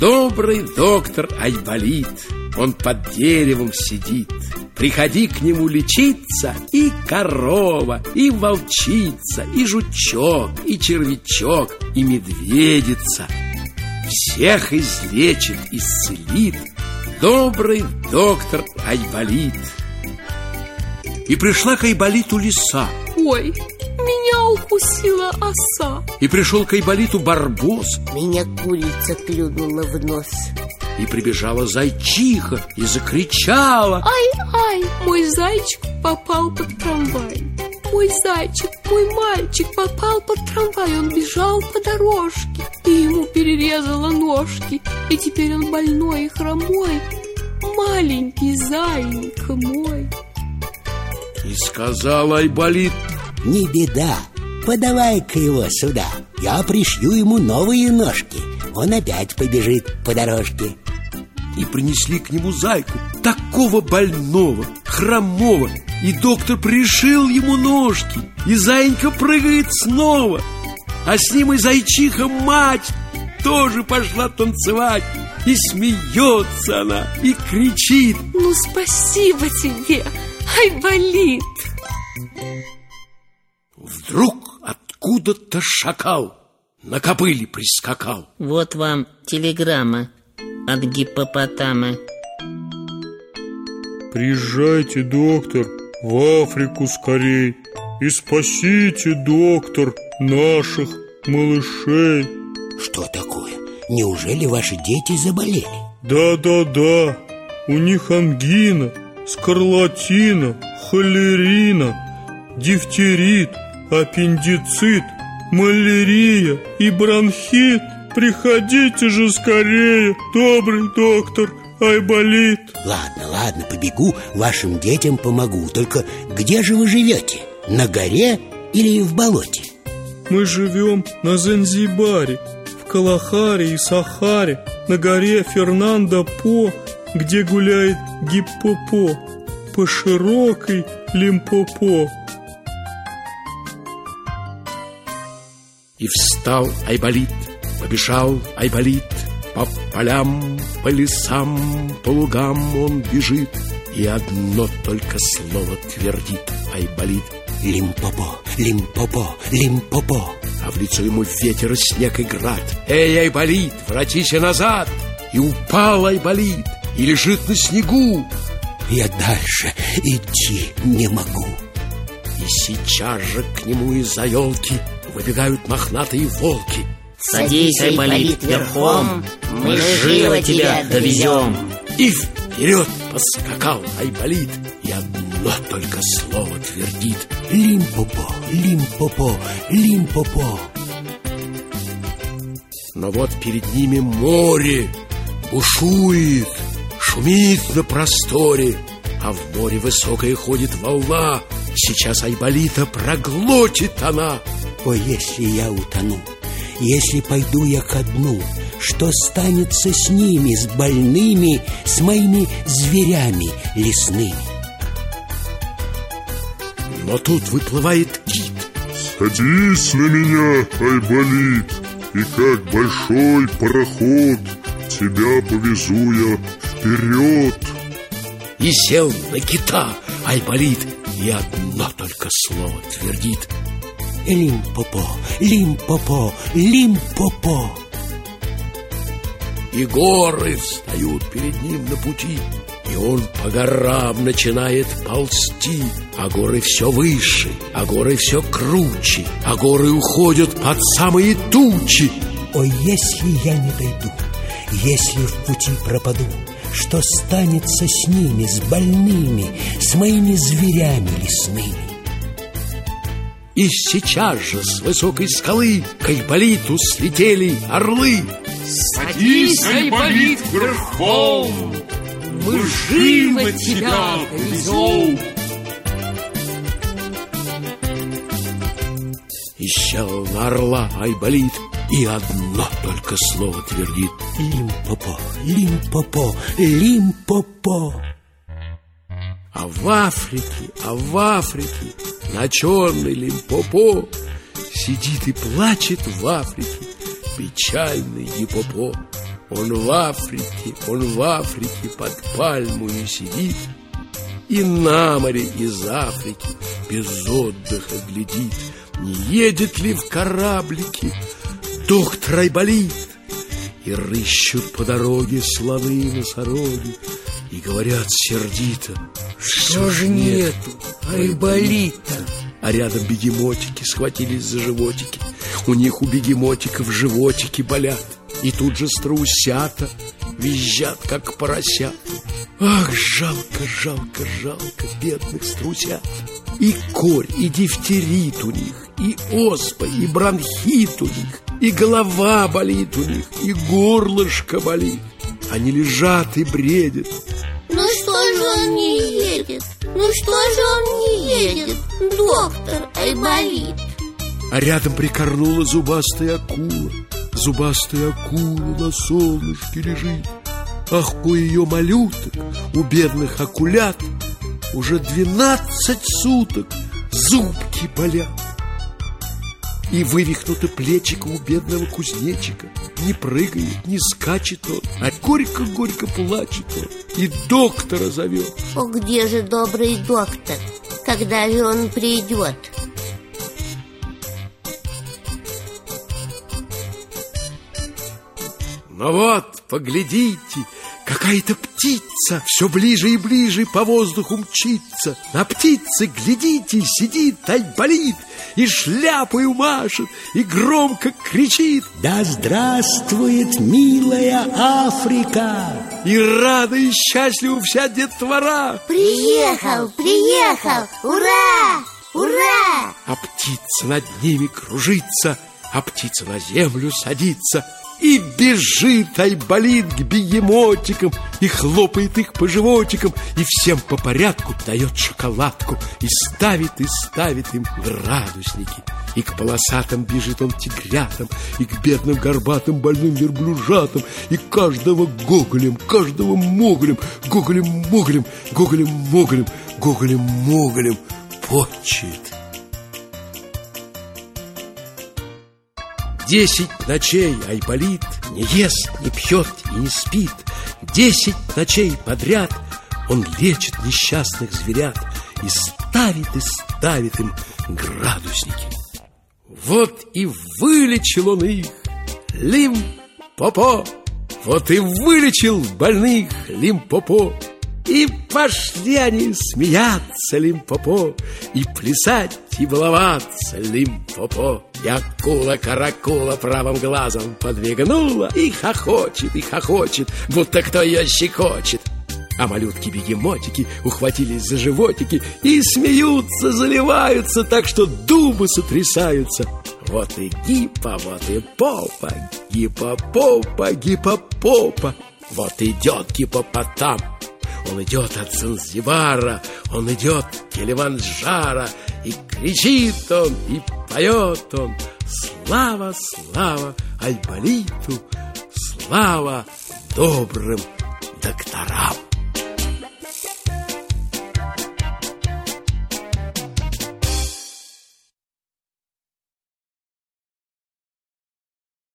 Добрый доктор Айболит, он под деревом сидит. Приходи к нему лечиться И корова, и волчица, и жучок, и червячок, и медведица. Всех излечит, исцелит. Добрый доктор Айболит И пришла к Айболиту лиса. Ой, укусила оса. И пришел к Айболиту барбос. Меня курица клюнула в нос. И прибежала зайчиха и закричала. Ай-ай, мой зайчик попал под трамвай. Мой зайчик, мой мальчик попал под трамвай. Он бежал по дорожке И ему перерезала ножки. И теперь он больной и хромой. Маленький зайенька мой. И сказал Айболит Не беда, подавай-ка его сюда. Я пришью ему новые ножки. Он опять побежит по дорожке. И принесли к нему зайку Такого больного, хромого. И доктор пришил ему ножки И зайенька прыгает снова. А с ним и зайчиха мать Тоже пошла танцевать. И смеется она, и кричит. Ну, спасибо тебе, Айболит Вдруг откуда-то шакал На кобыле прискакал Вот вам телеграмма от гиппопотама. Приезжайте, доктор, в Африку скорей И спасите, доктор, наших малышей Что такое? Неужели ваши дети заболели? Да-да-да, у них ангина, скарлатина, холерина, дифтерит, аппендицит, малярия и бронхит Приходите же скорее, добрый доктор Айболит Ладно, ладно, побегу, вашим детям помогу Только где же вы живете? На горе или в болоте? Мы живем на Занзибаре, в Калахаре и Сахаре На горе Фернандо По, где гуляет гиппопо По широкой Лимпопо И встал Айболит, побежал Айболит По полям, по лесам, по лугам он бежит И одно только слово твердит Айболит. Лимпопо, лимпопо, лимпопо. А в лицо ему ветер, снег и град Эй, Айболит, воротися назад! И упал Айболит, и лежит на снегу. Я дальше идти не могу. И сейчас же к нему из-за елки Выбегают мохнатые волки. Садись, Айболит, верхом, мы живо тебя довезем. И вперед поскакал Айболит. И одно только слово твердит. Лимпопо, лимпопо, лимпопо Но вот перед ними море бушует, шумит на просторе, а в море высокая ходит волна. Сейчас Айболита проглотит она. О, если я утону, если пойду я ко дну, что станется с ними, с больными, с моими зверями лесными? Но тут выплывает кит. Садись на меня, Айболит И как большой пароход Тебя повезу я вперед И сел на кита Айболит И одно только слово твердит Лимпопо, лимпопо, лимпопо И горы встают перед ним на пути И он по горам начинает ползти А горы все выше, а горы все круче А горы уходят под самые тучи О, если я не дойду, если в пути пропаду, что станется с ними, с больными, с моими зверями лесными? И сейчас же с высокой скалы К Айболиту слетели орлы. Садись, Айболит, верхом, мы живо тебя повезем. И сел на орла Айболит И одно только слово твердит. Лимпопо, лимпопо, лимпопо. А в Африке, а в Африке На черной Лимпопо Сидит и плачет в Африке. Печальный Гипопо Он в Африке, он в Африке под пальмою сидит. И на море из Африки без отдыха глядит. Не едет ли в кораблике доктор Айболит? И рыщут по дороге слоны носороги И говорят сердито Что же нету Айболита? А рядом бегемотики схватились за животики. У них у бегемотиков животики болят. И тут же страусята визжат, как поросят. Ах, жалко, жалко, жалко бедных страусят И корь, и дифтерит у них, и оспа, и бронхит у них И голова болит у них, и горлышко болит. Они лежат и бредят. Ну что же он не едет? Ну что же он не едет? Доктор Айболит А рядом прикорнула зубастая акула. Зубастая акула на солнышке лежит. Ах, у ее малюток, у бедных акулят Уже двенадцать суток зубки болят И вывихнуты плечика у бедного кузнечика Не прыгает, не скачет он А горько-горько плачет он И доктора зовет О, где же добрый доктор? Когда же он придет? Но вот, поглядите, какая-то птица Все ближе и ближе по воздуху мчится На птице, глядите, сидит Айболит И шляпою машет, и громко кричит Да здравствует милая Африка! И рада и счастлива вся детвора Приехал, приехал! Ура! Ура! А птица над ними кружится А птица на землю садится и бежит Айболит к бегемотикам И хлопает их по животикам И всем по порядку дает шоколадку И ставит и ставит им градусники И к полосатым бежит он тигрятам И к бедным горбатым больным верблюжатам И каждого гоголем, каждого моголем Гоголем-моголем, гоголем-моголем, гоголем-моголем Почет Десять ночей Айболит не ест, не пьет и не спит. Десять ночей подряд он лечит несчастных зверят и ставит и ставит им градусники. Вот и вылечил он их, Лим-Попо. Вот и вылечил больных Лим-Попо. И пошли они смеяться Лимпопо И плясать и баловаться Лимпопо И акула-каракула правым глазом подвигнула И хохочет, и хохочет, будто кто ее щекочет. А малютки-бегемотики ухватились за животики И смеются, заливаются так, что дубы сотрясаются. Вот и гипа, вот и попа, гипопопа, гипопопа Вот идет гипопотам он идет от Занзибара, он идет Килиманджаро, и кричит он, и поет он. Слава, слава Айболиту, слава добрым докторам.